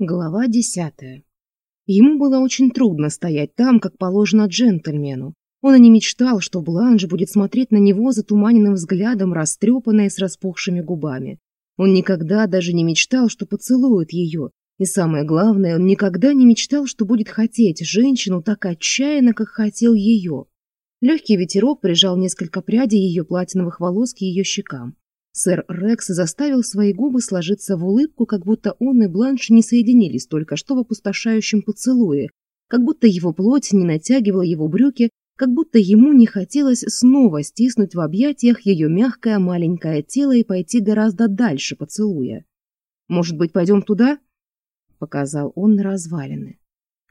Глава десятая. Ему было очень трудно стоять там, как положено джентльмену. Он и не мечтал, что Бланш будет смотреть на него затуманенным взглядом, растрепанной с распухшими губами. Он никогда даже не мечтал, что поцелует ее. И самое главное, он никогда не мечтал, что будет хотеть женщину так отчаянно, как хотел ее. Легкий ветерок прижал несколько прядей ее платиновых волос к ее щекам. Сэр Рекс заставил свои губы сложиться в улыбку, как будто он и Бланш не соединились только что в опустошающем поцелуе, как будто его плоть не натягивала его брюки, как будто ему не хотелось снова стиснуть в объятиях ее мягкое маленькое тело и пойти гораздо дальше поцелуя. «Может быть, пойдем туда?» — показал он на развалины.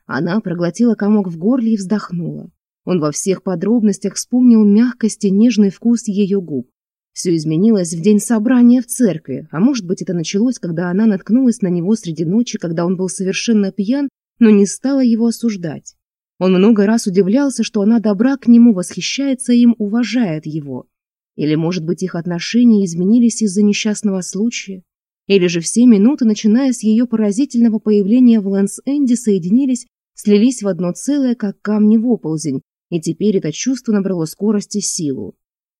Она проглотила комок в горле и вздохнула. Он во всех подробностях вспомнил мягкость и нежный вкус ее губ. Все изменилось в день собрания в церкви, а может быть это началось, когда она наткнулась на него среди ночи, когда он был совершенно пьян, но не стала его осуждать. Он много раз удивлялся, что она добра к нему, восхищается им, уважает его. Или, может быть, их отношения изменились из-за несчастного случая? Или же все минуты, начиная с ее поразительного появления в Лэнс-Энди, соединились, слились в одно целое, как камни в оползень, и теперь это чувство набрало скорость и силу.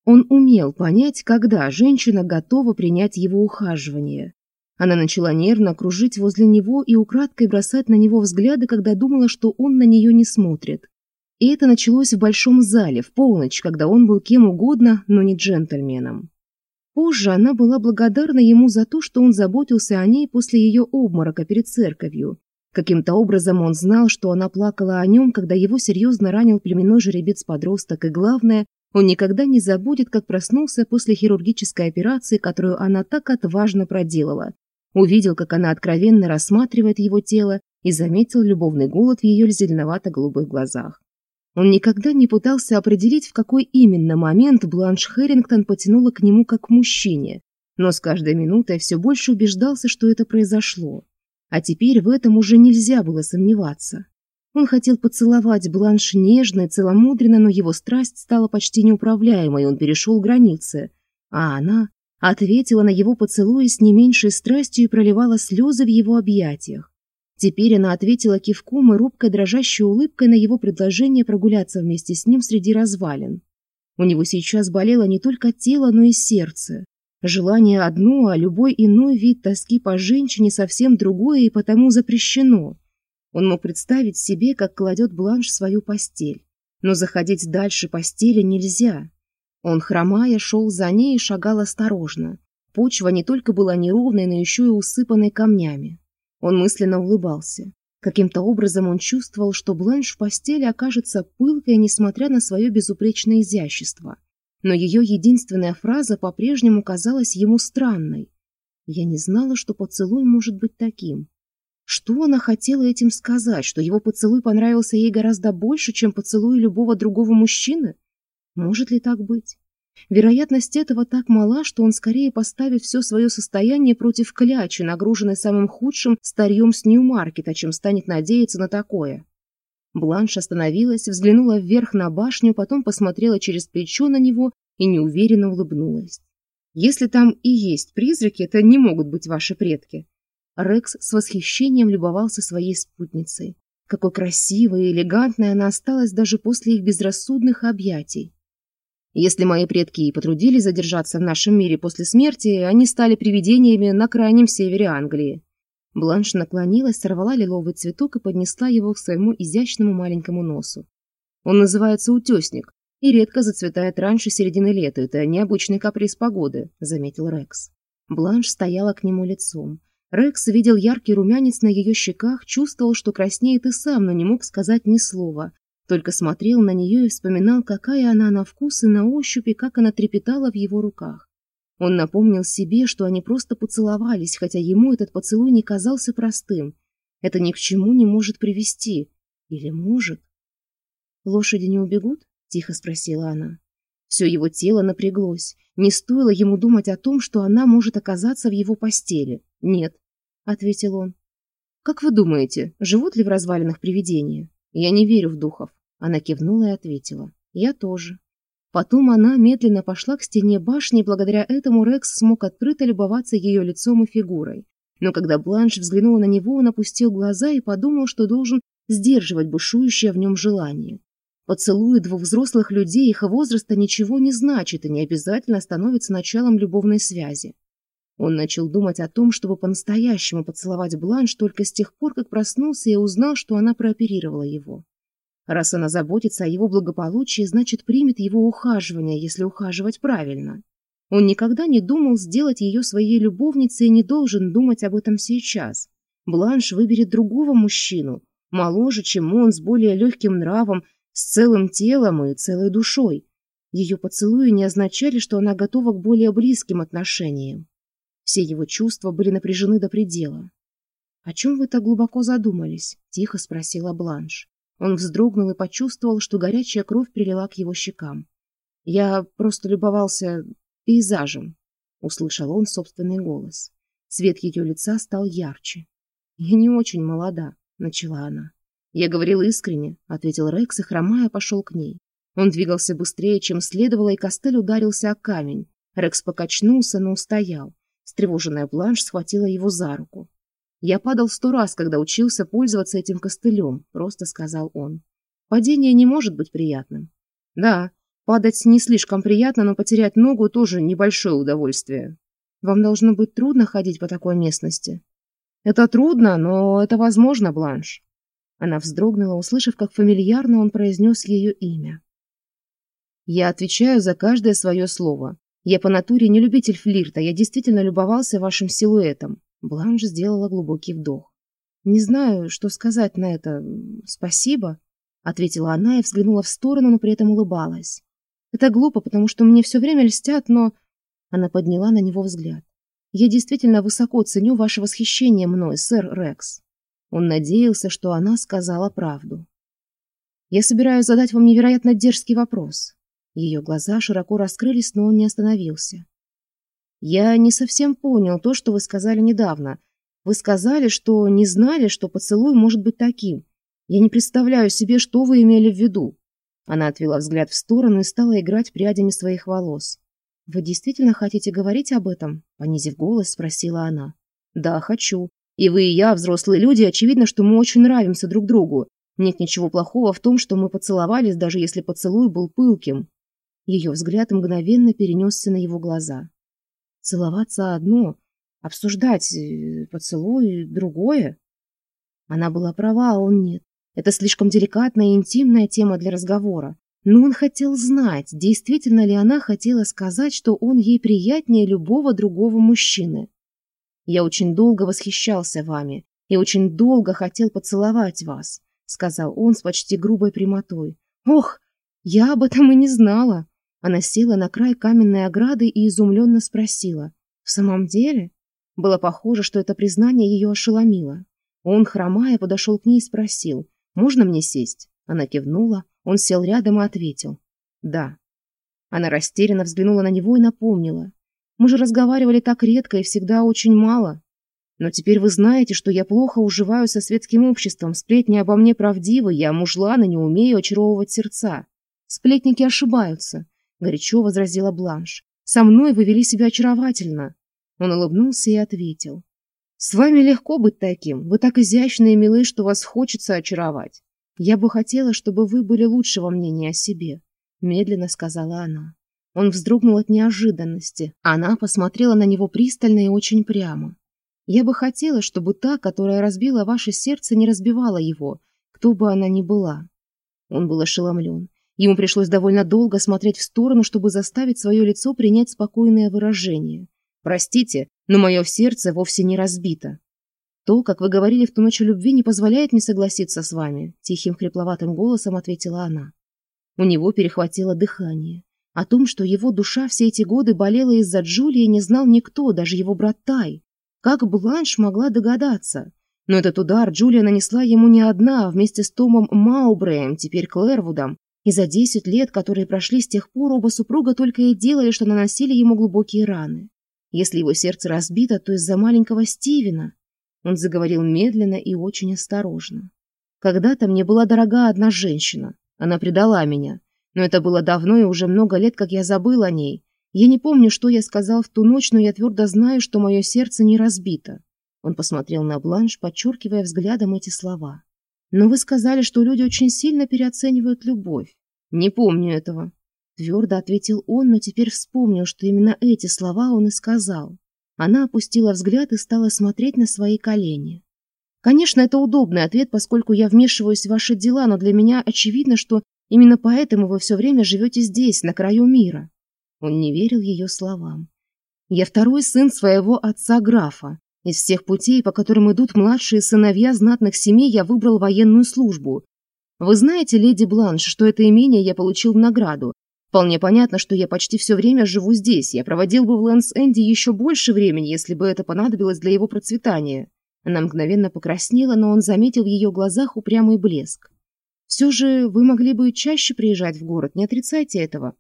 Он умел понять, когда женщина готова принять его ухаживание. Она начала нервно кружить возле него и украдкой бросать на него взгляды, когда думала, что он на нее не смотрит. И это началось в большом зале, в полночь, когда он был кем угодно, но не джентльменом. Позже она была благодарна ему за то, что он заботился о ней после ее обморока перед церковью. Каким-то образом он знал, что она плакала о нем, когда его серьезно ранил племенной жеребец-подросток, и главное, он никогда не забудет, как проснулся после хирургической операции, которую она так отважно проделала. Увидел, как она откровенно рассматривает его тело и заметил любовный голод в ее зеленовато-голубых глазах. Он никогда не пытался определить, в какой именно момент Бланш Херингтон потянула к нему как к мужчине, но с каждой минутой все больше убеждался, что это произошло. А теперь в этом уже нельзя было сомневаться. Он хотел поцеловать Бланш нежно и целомудренно, но его страсть стала почти неуправляемой, он перешел границы. А она ответила на его поцелуи с не меньшей страстью и проливала слезы в его объятиях. Теперь она ответила кивком и робко дрожащей улыбкой на его предложение прогуляться вместе с ним среди развалин. У него сейчас болело не только тело, но и сердце. Желание одно, а любой иной вид тоски по женщине совсем другое и потому запрещено. Он мог представить себе, как кладет Бланш свою постель. Но заходить дальше постели нельзя. Он, хромая, шел за ней и шагал осторожно. Почва не только была неровной, но еще и усыпанной камнями. Он мысленно улыбался. Каким-то образом он чувствовал, что Бланш в постели окажется пылкой, несмотря на свое безупречное изящество. Но ее единственная фраза по-прежнему казалась ему странной. «Я не знала, что поцелуй может быть таким. Что она хотела этим сказать, что его поцелуй понравился ей гораздо больше, чем поцелуй любого другого мужчины? Может ли так быть? Вероятность этого так мала, что он скорее поставит все свое состояние против клячи, нагруженной самым худшим старьем с Нью-Маркета, чем станет надеяться на такое. Бланш остановилась, взглянула вверх на башню, потом посмотрела через плечо на него и неуверенно улыбнулась. «Если там и есть призраки, это не могут быть ваши предки», Рекс с восхищением любовался своей спутницей. Какой красивой и элегантной она осталась даже после их безрассудных объятий. Если мои предки и потрудились задержаться в нашем мире после смерти, они стали привидениями на крайнем севере Англии. Бланш наклонилась, сорвала лиловый цветок и поднесла его к своему изящному маленькому носу. Он называется утесник и редко зацветает раньше середины лета. Это необычный каприз погоды, заметил Рекс. Бланш стояла к нему лицом. Рекс видел яркий румянец на ее щеках, чувствовал, что краснеет и сам, но не мог сказать ни слова. Только смотрел на нее и вспоминал, какая она на вкус и на ощупь, и как она трепетала в его руках. Он напомнил себе, что они просто поцеловались, хотя ему этот поцелуй не казался простым. Это ни к чему не может привести. Или может? «Лошади не убегут?» – тихо спросила она. Все его тело напряглось. Не стоило ему думать о том, что она может оказаться в его постели. «Нет», — ответил он. «Как вы думаете, живут ли в развалинах привидения? Я не верю в духов». Она кивнула и ответила. «Я тоже». Потом она медленно пошла к стене башни, и благодаря этому Рекс смог открыто любоваться ее лицом и фигурой. Но когда Бланш взглянула на него, он опустил глаза и подумал, что должен сдерживать бушующее в нем желание. Поцелуи двух взрослых людей их возраста ничего не значит и не обязательно становится началом любовной связи. Он начал думать о том, чтобы по-настоящему поцеловать Бланш только с тех пор, как проснулся и узнал, что она прооперировала его. Раз она заботится о его благополучии, значит, примет его ухаживание, если ухаживать правильно. Он никогда не думал сделать ее своей любовницей и не должен думать об этом сейчас. Бланш выберет другого мужчину, моложе, чем он, с более легким нравом, с целым телом и целой душой. Ее поцелуи не означали, что она готова к более близким отношениям. Все его чувства были напряжены до предела. «О чем вы так глубоко задумались?» – тихо спросила Бланш. Он вздрогнул и почувствовал, что горячая кровь прилила к его щекам. «Я просто любовался пейзажем», — услышал он собственный голос. Цвет ее лица стал ярче. «Я не очень молода», — начала она. «Я говорил искренне», — ответил Рекс и, хромая, пошел к ней. Он двигался быстрее, чем следовало, и костыль ударился о камень. Рекс покачнулся, но устоял. Встревоженная Бланш схватила его за руку. «Я падал сто раз, когда учился пользоваться этим костылем», — просто сказал он. «Падение не может быть приятным». «Да, падать не слишком приятно, но потерять ногу тоже небольшое удовольствие». «Вам должно быть трудно ходить по такой местности». «Это трудно, но это возможно, Бланш». Она вздрогнула, услышав, как фамильярно он произнес ее имя. «Я отвечаю за каждое свое слово. Я по натуре не любитель флирта, я действительно любовался вашим силуэтом. Бланш сделала глубокий вдох. Не знаю, что сказать на это. Спасибо, ответила она и взглянула в сторону, но при этом улыбалась. Это глупо, потому что мне все время льстят, но она подняла на него взгляд. Я действительно высоко ценю ваше восхищение мной, сэр Рекс. Он надеялся, что она сказала правду. Я собираюсь задать вам невероятно дерзкий вопрос. Ее глаза широко раскрылись, но он не остановился. «Я не совсем понял то, что вы сказали недавно. Вы сказали, что не знали, что поцелуй может быть таким. Я не представляю себе, что вы имели в виду». Она отвела взгляд в сторону и стала играть прядями своих волос. «Вы действительно хотите говорить об этом?» — понизив голос, спросила она. «Да, хочу. И вы, и я, взрослые люди, очевидно, что мы очень нравимся друг другу. Нет ничего плохого в том, что мы поцеловались, даже если поцелуй был пылким. Ее взгляд мгновенно перенесся на его глаза. Целоваться одно, обсуждать э, поцелуй другое. Она была права, а он нет. Это слишком деликатная и интимная тема для разговора. Но он хотел знать, действительно ли она хотела сказать, что он ей приятнее любого другого мужчины. «Я очень долго восхищался вами и очень долго хотел поцеловать вас», сказал он с почти грубой прямотой. «Ох, я об этом и не знала!» Она села на край каменной ограды и изумленно спросила. «В самом деле?» Было похоже, что это признание ее ошеломило. Он, хромая, подошел к ней и спросил. «Можно мне сесть?» Она кивнула. Он сел рядом и ответил. «Да». Она растерянно взглянула на него и напомнила. «Мы же разговаривали так редко и всегда очень мало. Но теперь вы знаете, что я плохо уживаю со светским обществом. Сплетни обо мне правдивы, я мужлана, не умею очаровывать сердца. Сплетники ошибаются горячо возразила Бланш. «Со мной вы вели себя очаровательно». Он улыбнулся и ответил. «С вами легко быть таким. Вы так изящные и милы, что вас хочется очаровать. Я бы хотела, чтобы вы были лучшего мнения о себе», — медленно сказала она. Он вздрогнул от неожиданности. Она посмотрела на него пристально и очень прямо. «Я бы хотела, чтобы та, которая разбила ваше сердце, не разбивала его, кто бы она ни была». Он был ошеломлен. Ему пришлось довольно долго смотреть в сторону, чтобы заставить свое лицо принять спокойное выражение. «Простите, но мое сердце вовсе не разбито. То, как вы говорили в ту ночь о любви, не позволяет мне согласиться с вами», – тихим хрипловатым голосом ответила она. У него перехватило дыхание. О том, что его душа все эти годы болела из-за Джулии, не знал никто, даже его брат Тай. Как Бланш могла догадаться? Но этот удар Джулия нанесла ему не одна, а вместе с Томом Маубреем, теперь Клэрвудом, и за 10 лет, которые прошли с тех пор, оба супруга только и делали, что наносили ему глубокие раны. Если его сердце разбито, то из-за маленького Стивена. Он заговорил медленно и очень осторожно. Когда-то мне была дорога одна женщина. Она предала меня. Но это было давно и уже много лет, как я забыл о ней. Я не помню, что я сказал в ту ночь, но я твердо знаю, что мое сердце не разбито. Он посмотрел на Бланш, подчеркивая взглядом эти слова. Но вы сказали, что люди очень сильно переоценивают любовь. «Не помню этого», — твердо ответил он, но теперь вспомнил, что именно эти слова он и сказал. Она опустила взгляд и стала смотреть на свои колени. «Конечно, это удобный ответ, поскольку я вмешиваюсь в ваши дела, но для меня очевидно, что именно поэтому вы все время живете здесь, на краю мира». Он не верил ее словам. «Я второй сын своего отца графа. Из всех путей, по которым идут младшие сыновья знатных семей, я выбрал военную службу, вы знаете, леди Бланш, что это имение я получил в награду. Вполне понятно, что я почти все время живу здесь. Я проводил бы в Лэнс-Энди еще больше времени, если бы это понадобилось для его процветания. Она мгновенно покраснела, но он заметил в ее глазах упрямый блеск. Все же вы могли бы чаще приезжать в город, не отрицайте этого.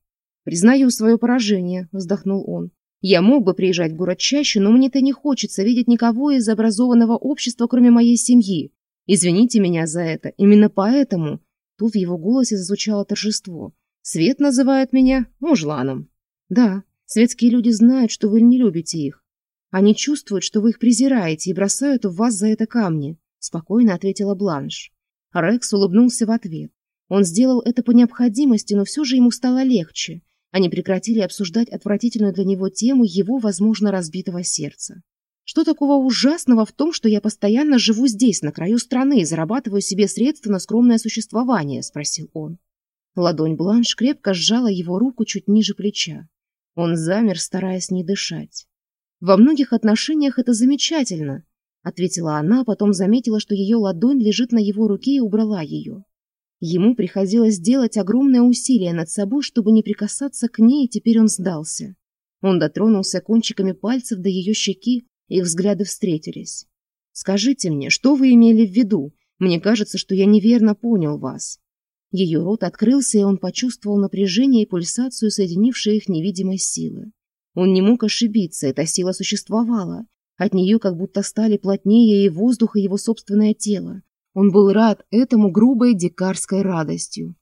Признаю свое поражение, вздохнул он. Я мог бы приезжать в город чаще, но мне-то не хочется видеть никого из образованного общества, кроме моей семьи. Извините меня за это. Именно поэтому...» Тут в его голосе зазвучало торжество. «Свет называет меня мужланом». «Да, светские люди знают, что вы не любите их. Они чувствуют, что вы их презираете и бросают в вас за это камни», — спокойно ответила Бланш. Рекс улыбнулся в ответ. Он сделал это по необходимости, но все же ему стало легче. Они прекратили обсуждать отвратительную для него тему его, возможно, разбитого сердца. Что такого ужасного в том, что я постоянно живу здесь, на краю страны, и зарабатываю себе средства на скромное существование?» – спросил он. Ладонь Бланш крепко сжала его руку чуть ниже плеча. Он замер, стараясь не дышать. «Во многих отношениях это замечательно», – ответила она, а потом заметила, что ее ладонь лежит на его руке и убрала ее. Ему приходилось делать огромное усилие над собой, чтобы не прикасаться к ней, и теперь он сдался. Он дотронулся кончиками пальцев до ее щеки, их взгляды встретились. «Скажите мне, что вы имели в виду? Мне кажется, что я неверно понял вас». Ее рот открылся, и он почувствовал напряжение и пульсацию, соединившие их невидимой силы. Он не мог ошибиться, эта сила существовала. От нее как будто стали плотнее и воздух, и его собственное тело. Он был рад этому грубой дикарской радостью.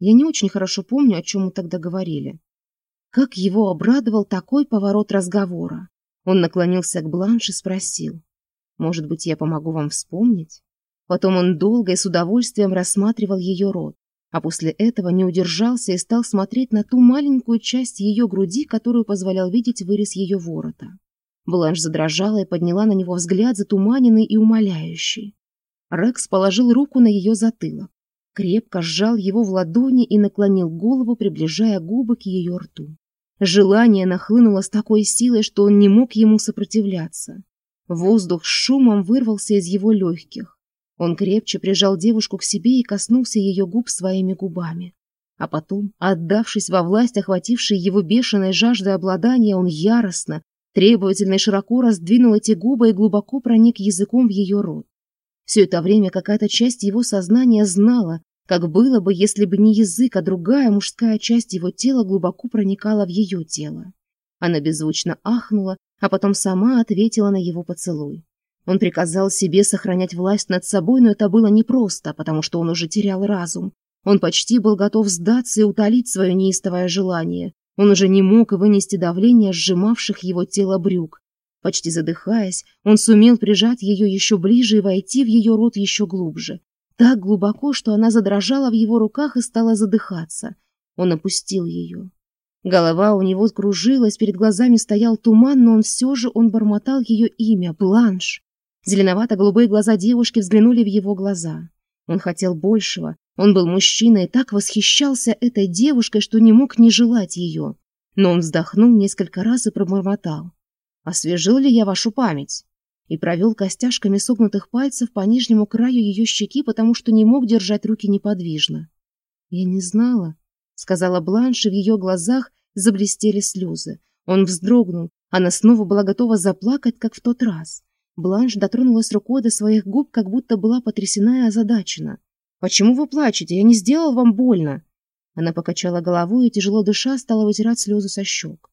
Я не очень хорошо помню, о чем мы тогда говорили. Как его обрадовал такой поворот разговора. Он наклонился к Бланш и спросил. «Может быть, я помогу вам вспомнить?» Потом он долго и с удовольствием рассматривал ее рот, а после этого не удержался и стал смотреть на ту маленькую часть ее груди, которую позволял видеть вырез ее ворота. Бланш задрожала и подняла на него взгляд, затуманенный и умоляющий. Рекс положил руку на ее затылок, крепко сжал его в ладони и наклонил голову, приближая губы к ее рту. Желание нахлынуло с такой силой, что он не мог ему сопротивляться. Воздух с шумом вырвался из его легких. Он крепче прижал девушку к себе и коснулся ее губ своими губами. А потом, отдавшись во власть охватившей его бешеной жажды обладания, он яростно, требовательно и широко раздвинул эти губы и глубоко проник языком в ее рот. Все это время какая-то часть его сознания знала, как было бы, если бы не язык, а другая мужская часть его тела глубоко проникала в ее тело. Она беззвучно ахнула, а потом сама ответила на его поцелуй. Он приказал себе сохранять власть над собой, но это было непросто, потому что он уже терял разум. Он почти был готов сдаться и утолить свое неистовое желание. Он уже не мог вынести давление сжимавших его тело брюк. Почти задыхаясь, он сумел прижать ее еще ближе и войти в ее рот еще глубже так глубоко, что она задрожала в его руках и стала задыхаться. Он опустил ее. Голова у него скружилась, перед глазами стоял туман, но он все же он бормотал ее имя — Бланш. Зеленовато-голубые глаза девушки взглянули в его глаза. Он хотел большего. Он был мужчиной и так восхищался этой девушкой, что не мог не желать ее. Но он вздохнул несколько раз и пробормотал. «Освежил ли я вашу память?» и провел костяшками согнутых пальцев по нижнему краю ее щеки, потому что не мог держать руки неподвижно. «Я не знала», — сказала Бланш, и в ее глазах заблестели слезы. Он вздрогнул, она снова была готова заплакать, как в тот раз. Бланш дотронулась рукой до своих губ, как будто была потрясена и озадачена. «Почему вы плачете? Я не сделал вам больно!» Она покачала головой и, тяжело дыша, стала вытирать слезы со щек.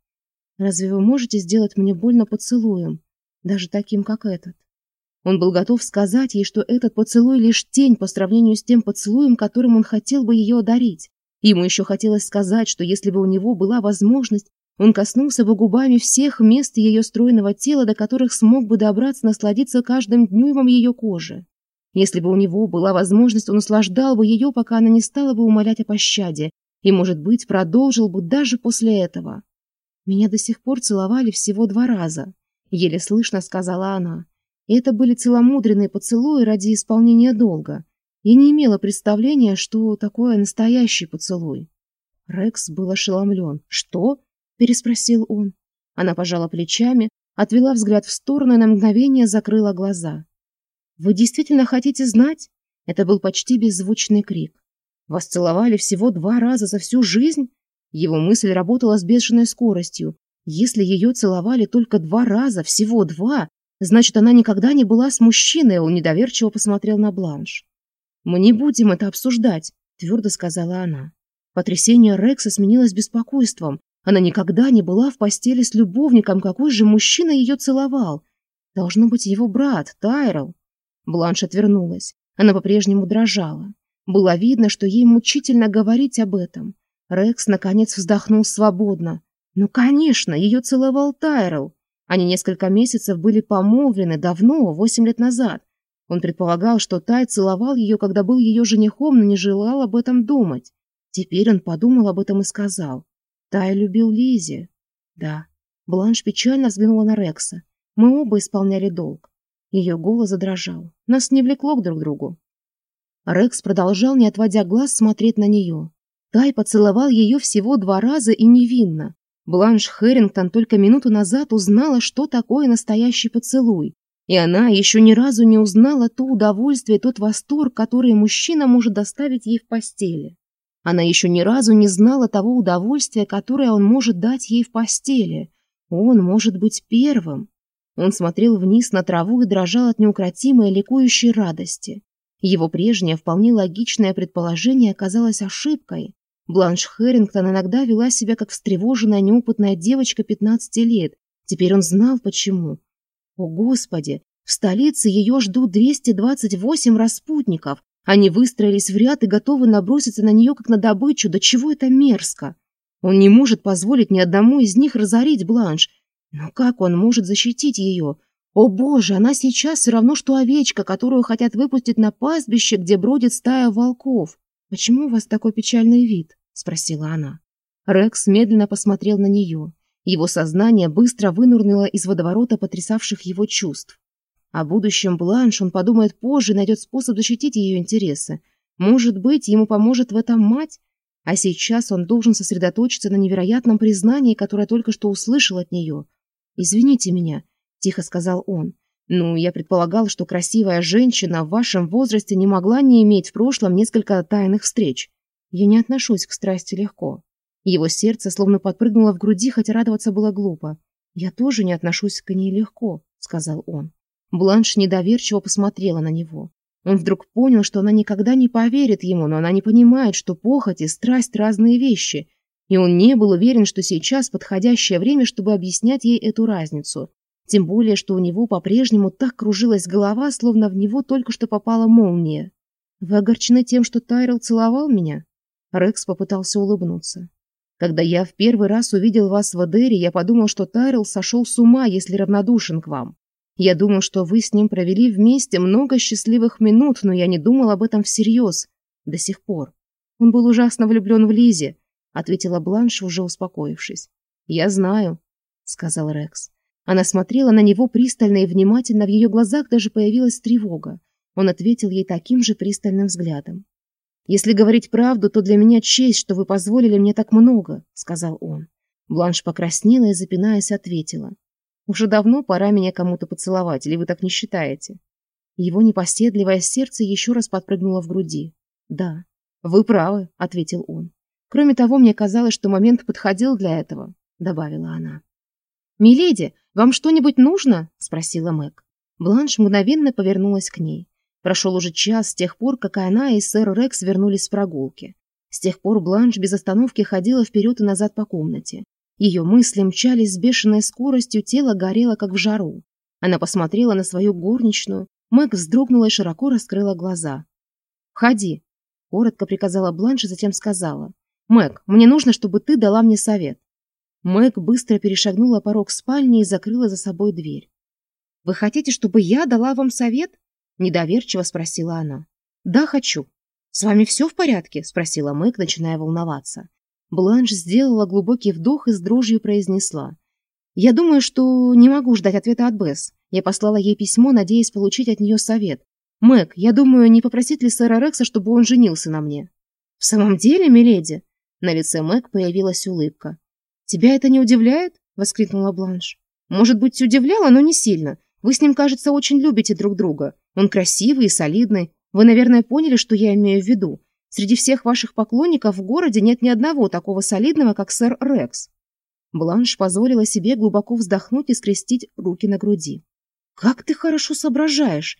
«Разве вы можете сделать мне больно поцелуем?» даже таким, как этот. Он был готов сказать ей, что этот поцелуй лишь тень по сравнению с тем поцелуем, которым он хотел бы ее одарить. Ему еще хотелось сказать, что если бы у него была возможность, он коснулся бы губами всех мест ее стройного тела, до которых смог бы добраться насладиться каждым днюмом ее кожи. Если бы у него была возможность, он услаждал бы ее, пока она не стала бы умолять о пощаде, и, может быть, продолжил бы даже после этого. Меня до сих пор целовали всего два раза, еле слышно сказала она. Это были целомудренные поцелуи ради исполнения долга. Я не имела представления, что такое настоящий поцелуй. Рекс был ошеломлен. «Что?» – переспросил он. Она пожала плечами, отвела взгляд в сторону и на мгновение закрыла глаза. «Вы действительно хотите знать?» Это был почти беззвучный крик. «Вас целовали всего два раза за всю жизнь?» Его мысль работала с бешеной скоростью. Если ее целовали только два раза, всего два, значит, она никогда не была с мужчиной, он недоверчиво посмотрел на Бланш. «Мы не будем это обсуждать», — твердо сказала она. Потрясение Рекса сменилось беспокойством. Она никогда не была в постели с любовником, какой же мужчина ее целовал. Должно быть его брат, Тайрел. Бланш отвернулась. Она по-прежнему дрожала. Было видно, что ей мучительно говорить об этом. Рекс, наконец, вздохнул свободно. Ну, конечно, ее целовал Тайрел. Они несколько месяцев были помолвлены давно, восемь лет назад. Он предполагал, что Тай целовал ее, когда был ее женихом, но не желал об этом думать. Теперь он подумал об этом и сказал. Тай любил Лизи. Да. Бланш печально взглянула на Рекса. Мы оба исполняли долг. Ее голос задрожал. Нас не влекло к друг другу. Рекс продолжал, не отводя глаз, смотреть на нее. Тай поцеловал ее всего два раза и невинно. Бланш Хэрингтон только минуту назад узнала, что такое настоящий поцелуй. И она еще ни разу не узнала то удовольствие, тот восторг, который мужчина может доставить ей в постели. Она еще ни разу не знала того удовольствия, которое он может дать ей в постели. Он может быть первым. Он смотрел вниз на траву и дрожал от неукротимой ликующей радости. Его прежнее, вполне логичное предположение оказалось ошибкой. Бланш Хэрингтон иногда вела себя как встревоженная неопытная девочка 15 лет. Теперь он знал, почему. О, Господи! В столице ее ждут 228 распутников. Они выстроились в ряд и готовы наброситься на нее, как на добычу. До чего это мерзко! Он не может позволить ни одному из них разорить Бланш. Но как он может защитить ее? О боже, она сейчас все равно, что овечка, которую хотят выпустить на пастбище, где бродит стая волков. «Почему у вас такой печальный вид?» – спросила она. Рекс медленно посмотрел на нее. Его сознание быстро вынурнуло из водоворота потрясавших его чувств. О будущем Бланш он подумает позже найдет способ защитить ее интересы. Может быть, ему поможет в этом мать? А сейчас он должен сосредоточиться на невероятном признании, которое только что услышал от нее. «Извините меня», – тихо сказал он. Ну, я предполагал, что красивая женщина в вашем возрасте не могла не иметь в прошлом несколько тайных встреч. Я не отношусь к страсти легко. Его сердце словно подпрыгнуло в груди, хотя радоваться было глупо. «Я тоже не отношусь к ней легко», — сказал он. Бланш недоверчиво посмотрела на него. Он вдруг понял, что она никогда не поверит ему, но она не понимает, что похоть и страсть – разные вещи. И он не был уверен, что сейчас подходящее время, чтобы объяснять ей эту разницу. Тем более, что у него по-прежнему так кружилась голова, словно в него только что попала молния. «Вы огорчены тем, что Тайрел целовал меня?» Рекс попытался улыбнуться. «Когда я в первый раз увидел вас в Адере, я подумал, что Тайрел сошел с ума, если равнодушен к вам. Я думал, что вы с ним провели вместе много счастливых минут, но я не думал об этом всерьез. До сих пор. Он был ужасно влюблен в Лизе», — ответила Бланш, уже успокоившись. «Я знаю», — сказал Рекс. Она смотрела на него пристально и внимательно, в ее глазах даже появилась тревога. Он ответил ей таким же пристальным взглядом. «Если говорить правду, то для меня честь, что вы позволили мне так много», — сказал он. Бланш покраснела и, запинаясь, ответила. «Уже давно пора меня кому-то поцеловать, или вы так не считаете?» Его непоседливое сердце еще раз подпрыгнуло в груди. «Да, вы правы», — ответил он. «Кроме того, мне казалось, что момент подходил для этого», — добавила она. «Миледи, вам что-нибудь нужно?» – спросила Мэг. Бланш мгновенно повернулась к ней. Прошел уже час с тех пор, как она и сэр Рекс вернулись с прогулки. С тех пор Бланш без остановки ходила вперед и назад по комнате. Ее мысли мчались с бешеной скоростью, тело горело, как в жару. Она посмотрела на свою горничную. Мэг вздрогнула и широко раскрыла глаза. Ходи, – коротко приказала Бланш и затем сказала. «Мэг, мне нужно, чтобы ты дала мне совет». Мэг быстро перешагнула порог спальни и закрыла за собой дверь. «Вы хотите, чтобы я дала вам совет?» – недоверчиво спросила она. «Да, хочу». «С вами все в порядке?» – спросила Мэг, начиная волноваться. Бланш сделала глубокий вдох и с дрожью произнесла. «Я думаю, что не могу ждать ответа от Бесс. Я послала ей письмо, надеясь получить от нее совет. Мэг, я думаю, не попросить ли сэра Рекса, чтобы он женился на мне?» «В самом деле, миледи?» На лице Мэг появилась улыбка тебя это не удивляет? воскликнула бланш. Может быть удивляло но не сильно. Вы с ним кажется очень любите друг друга. Он красивый и солидный. Вы наверное поняли что я имею в виду. Среди всех ваших поклонников в городе нет ни одного такого солидного как сэр рекс. Бланш позволила себе глубоко вздохнуть и скрестить руки на груди. Как ты хорошо соображаешь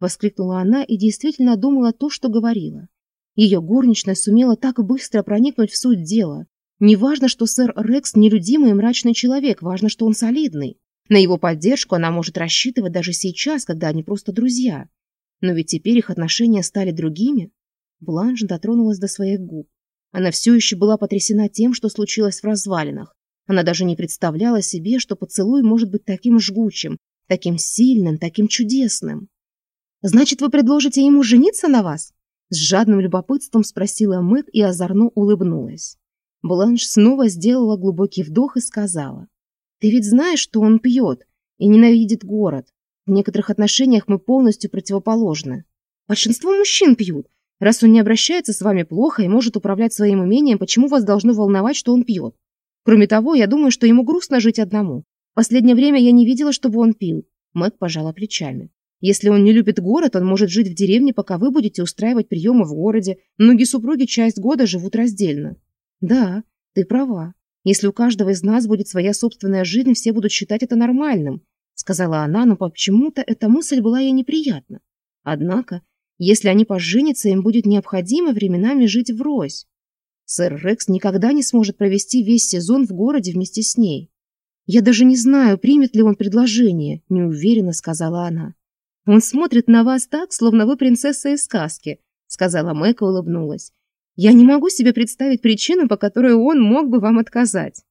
воскликнула она и действительно думала то что говорила. Ее горничная сумела так быстро проникнуть в суть дела. Неважно, что сэр Рекс нелюдимый и мрачный человек, важно, что он солидный. На его поддержку она может рассчитывать даже сейчас, когда они просто друзья. Но ведь теперь их отношения стали другими. Бланш дотронулась до своих губ. Она все еще была потрясена тем, что случилось в развалинах. Она даже не представляла себе, что поцелуй может быть таким жгучим, таким сильным, таким чудесным. «Значит, вы предложите ему жениться на вас?» С жадным любопытством спросила Мэг и озорно улыбнулась. Бланш снова сделала глубокий вдох и сказала. «Ты ведь знаешь, что он пьет и ненавидит город. В некоторых отношениях мы полностью противоположны. Большинство мужчин пьют. Раз он не обращается с вами плохо и может управлять своим умением, почему вас должно волновать, что он пьет? Кроме того, я думаю, что ему грустно жить одному. Последнее время я не видела, чтобы он пил». Мэг пожала плечами. Если он не любит город, он может жить в деревне, пока вы будете устраивать приемы в городе. Многие супруги часть года живут раздельно. Да, ты права. Если у каждого из нас будет своя собственная жизнь, все будут считать это нормальным, сказала она, но почему-то эта мысль была ей неприятна. Однако, если они поженятся, им будет необходимо временами жить врозь. Сэр Рекс никогда не сможет провести весь сезон в городе вместе с ней. «Я даже не знаю, примет ли он предложение», — неуверенно сказала она. «Он смотрит на вас так, словно вы принцесса из сказки», — сказала Мэка, улыбнулась. Я не могу себе представить причину, по которой он мог бы вам отказать.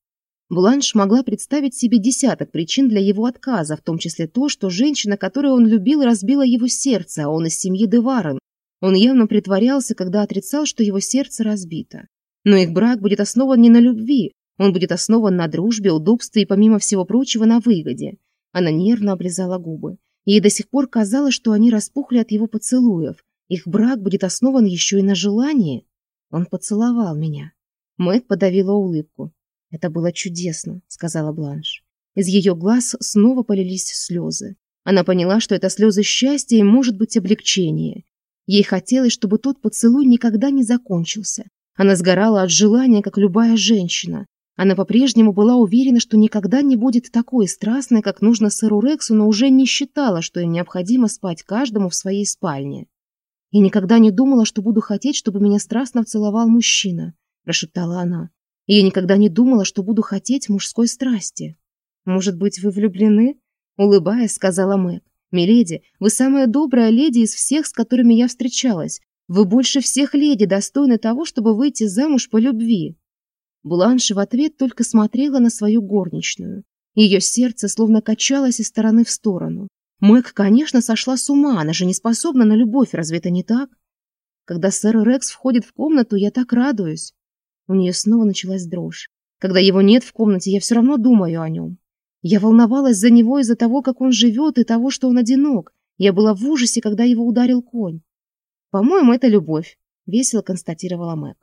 Бланш могла представить себе десяток причин для его отказа, в том числе то, что женщина, которую он любил, разбила его сердце, а он из семьи Деварен. Он явно притворялся, когда отрицал, что его сердце разбито. Но их брак будет основан не на любви, он будет основан на дружбе, удобстве и, помимо всего прочего, на выгоде. Она нервно облизала губы. Ей до сих пор казалось, что они распухли от его поцелуев. Их брак будет основан еще и на желании. Он поцеловал меня. Мэг подавила улыбку. «Это было чудесно», — сказала Бланш. Из ее глаз снова полились слезы. Она поняла, что это слезы счастья и, может быть, облегчения. Ей хотелось, чтобы тот поцелуй никогда не закончился. Она сгорала от желания, как любая женщина. Она по-прежнему была уверена, что никогда не будет такой страстной, как нужно сэру Рексу, но уже не считала, что им необходимо спать каждому в своей спальне. Я никогда не думала, что буду хотеть, чтобы меня страстно целовал мужчина, прошептала она. Я никогда не думала, что буду хотеть мужской страсти. Может быть, вы влюблены? улыбаясь, сказала Мэг. Миледи, вы самая добрая леди из всех, с которыми я встречалась. Вы больше всех леди достойны того, чтобы выйти замуж по любви. Буланша в ответ только смотрела на свою горничную. Ее сердце словно качалось из стороны в сторону. Мэг, конечно, сошла с ума, она же не способна на любовь, разве это не так? Когда сэр Рекс входит в комнату, я так радуюсь. У нее снова началась дрожь. Когда его нет в комнате, я все равно думаю о нем. Я волновалась за него из-за того, как он живет, и того, что он одинок. Я была в ужасе, когда его ударил конь. «По-моему, это любовь», — весело констатировала Мэг.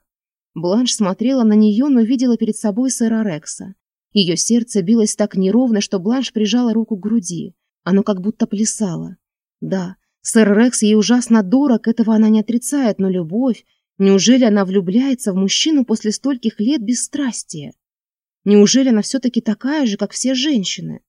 Бланш смотрела на нее, но видела перед собой сэра Рекса. Ее сердце билось так неровно, что Бланш прижала руку к груди. Оно как будто плясало. Да, сэр Рекс ей ужасно дорог, этого она не отрицает, но любовь... Неужели она влюбляется в мужчину после стольких лет бесстрастия? Неужели она все-таки такая же, как все женщины?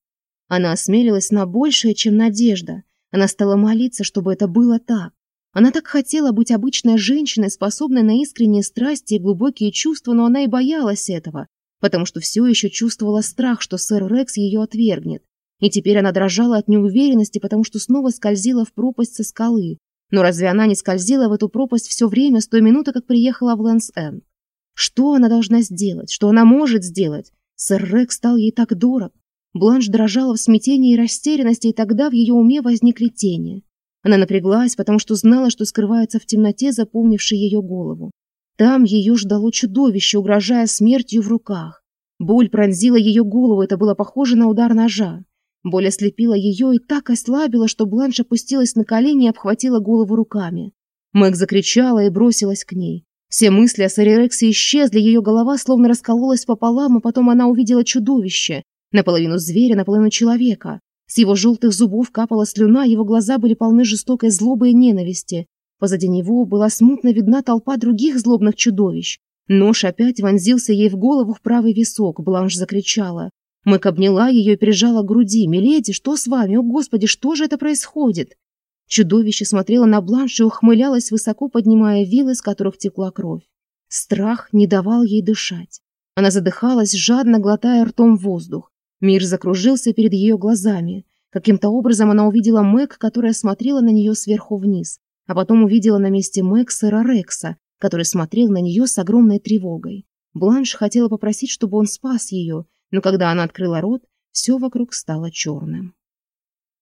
Она осмелилась на большее, чем надежда. Она стала молиться, чтобы это было так. Она так хотела быть обычной женщиной, способной на искренние страсти и глубокие чувства, но она и боялась этого, потому что все еще чувствовала страх, что сэр Рекс ее отвергнет. И теперь она дрожала от неуверенности, потому что снова скользила в пропасть со скалы. Но разве она не скользила в эту пропасть все время с той минуты, как приехала в Лэнс-Энд? Что она должна сделать? Что она может сделать? Сэр Рэг стал ей так дорог. Бланш дрожала в смятении и растерянности, и тогда в ее уме возникли тени. Она напряглась, потому что знала, что скрывается в темноте, заполнившей ее голову. Там ее ждало чудовище, угрожая смертью в руках. Боль пронзила ее голову, это было похоже на удар ножа. Боль ослепила ее и так ослабила, что Бланш опустилась на колени и обхватила голову руками. Мэг закричала и бросилась к ней. Все мысли о сарирексе исчезли, ее голова словно раскололась пополам, а потом она увидела чудовище. Наполовину зверя, наполовину человека. С его желтых зубов капала слюна, его глаза были полны жестокой злобы и ненависти. Позади него была смутно видна толпа других злобных чудовищ. Нож опять вонзился ей в голову в правый висок, Бланш закричала. Мэг обняла ее и прижала к груди. «Миледи, что с вами? О, Господи, что же это происходит?» Чудовище смотрело на Бланш и ухмылялось, высоко поднимая вилы, из которых текла кровь. Страх не давал ей дышать. Она задыхалась, жадно глотая ртом воздух. Мир закружился перед ее глазами. Каким-то образом она увидела Мэг, которая смотрела на нее сверху вниз, а потом увидела на месте Мэг сэра Рекса, который смотрел на нее с огромной тревогой. Бланш хотела попросить, чтобы он спас ее, но когда она открыла рот, все вокруг стало черным.